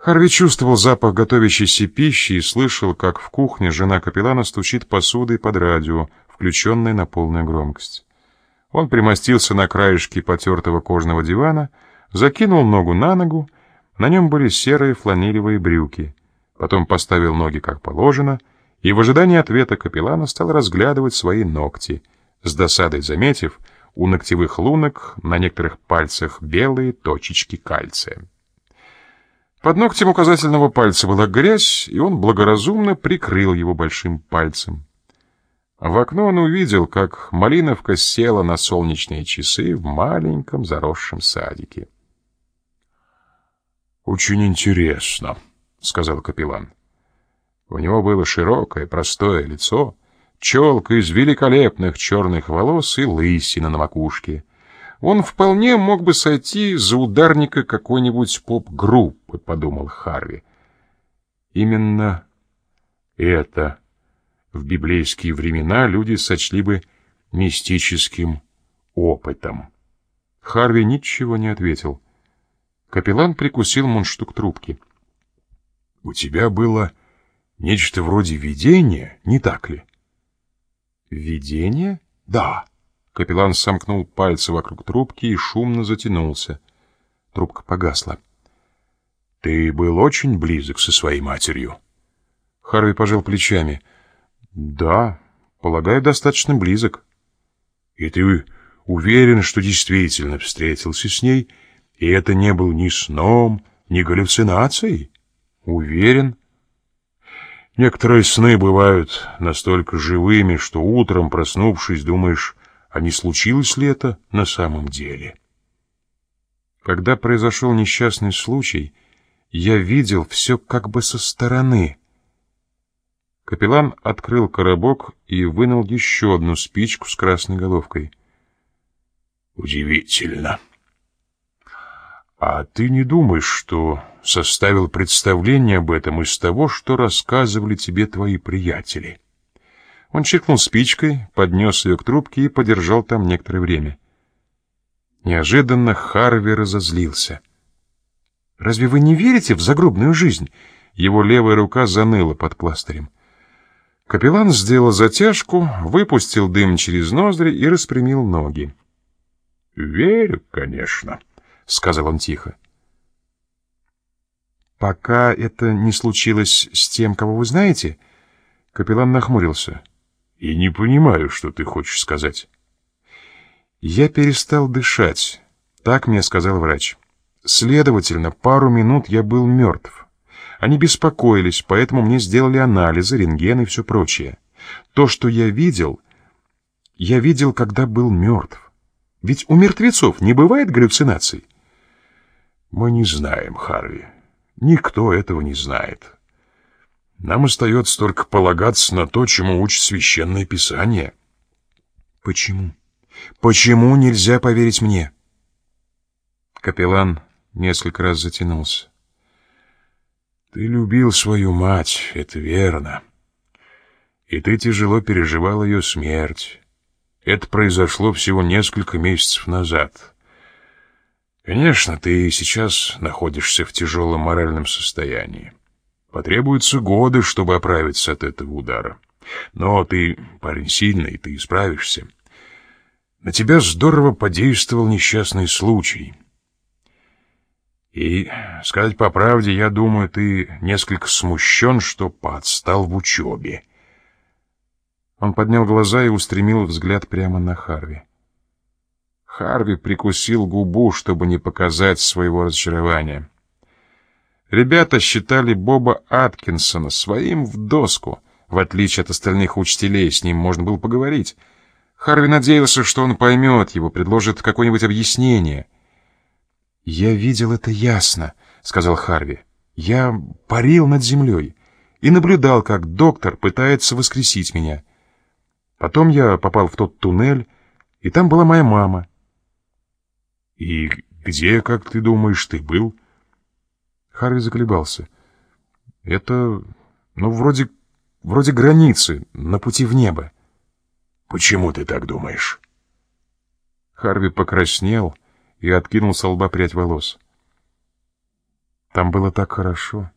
Харви чувствовал запах готовящейся пищи и слышал, как в кухне жена капеллана стучит посудой под радио, включенной на полную громкость. Он примостился на краешке потертого кожаного дивана, закинул ногу на ногу, на нем были серые фланелевые брюки. Потом поставил ноги как положено и в ожидании ответа капеллана стал разглядывать свои ногти, с досадой заметив, у ногтевых лунок на некоторых пальцах белые точечки кальция. Под ногтем указательного пальца была грязь, и он благоразумно прикрыл его большим пальцем. В окно он увидел, как Малиновка села на солнечные часы в маленьком заросшем садике. «Очень интересно», — сказал капеллан. У него было широкое, простое лицо, челка из великолепных черных волос и лысина на макушке. Он вполне мог бы сойти за ударника какой-нибудь поп-группы, подумал Харви. Именно это в библейские времена люди сочли бы мистическим опытом. Харви ничего не ответил. Капеллан прикусил мундштук трубки. — У тебя было нечто вроде видения, не так ли? — Видение? — Да. Капеллан сомкнул пальцы вокруг трубки и шумно затянулся. Трубка погасла. — Ты был очень близок со своей матерью? Харви пожал плечами. — Да, полагаю, достаточно близок. — И ты уверен, что действительно встретился с ней и это не был ни сном, ни галлюцинацией? Уверен. Некоторые сны бывают настолько живыми, что утром, проснувшись, думаешь, а не случилось ли это на самом деле? Когда произошел несчастный случай, я видел все как бы со стороны. Капеллан открыл коробок и вынул еще одну спичку с красной головкой. «Удивительно!» А ты не думаешь, что составил представление об этом из того, что рассказывали тебе твои приятели? Он чиркнул спичкой, поднес ее к трубке и подержал там некоторое время. Неожиданно Харви разозлился. «Разве вы не верите в загробную жизнь?» Его левая рука заныла под пластырем. Капеллан сделал затяжку, выпустил дым через ноздри и распрямил ноги. «Верю, конечно». — сказал он тихо. «Пока это не случилось с тем, кого вы знаете?» Капеллан нахмурился. «И не понимаю, что ты хочешь сказать». «Я перестал дышать», — так мне сказал врач. «Следовательно, пару минут я был мертв. Они беспокоились, поэтому мне сделали анализы, рентген и все прочее. То, что я видел, я видел, когда был мертв. Ведь у мертвецов не бывает галлюцинаций». Мы не знаем, Харви. Никто этого не знает. Нам остается только полагаться на то, чему учит Священное Писание. Почему? Почему нельзя поверить мне? Капеллан несколько раз затянулся. Ты любил свою мать, это верно. И ты тяжело переживал ее смерть. Это произошло всего несколько месяцев назад. Конечно, ты сейчас находишься в тяжелом моральном состоянии. Потребуются годы, чтобы оправиться от этого удара. Но ты парень сильный, ты справишься. На тебя здорово подействовал несчастный случай. И, сказать по правде, я думаю, ты несколько смущен, что подстал в учебе. Он поднял глаза и устремил взгляд прямо на Харви. Харви прикусил губу, чтобы не показать своего разочарования. Ребята считали Боба Аткинсона своим в доску. В отличие от остальных учителей, с ним можно было поговорить. Харви надеялся, что он поймет его, предложит какое-нибудь объяснение. «Я видел это ясно», — сказал Харви. «Я парил над землей и наблюдал, как доктор пытается воскресить меня. Потом я попал в тот туннель, и там была моя мама. «И где, как ты думаешь, ты был?» Харви заколебался. «Это, ну, вроде, вроде границы, на пути в небо». «Почему ты так думаешь?» Харви покраснел и откинул с лба прядь волос. Там было так хорошо.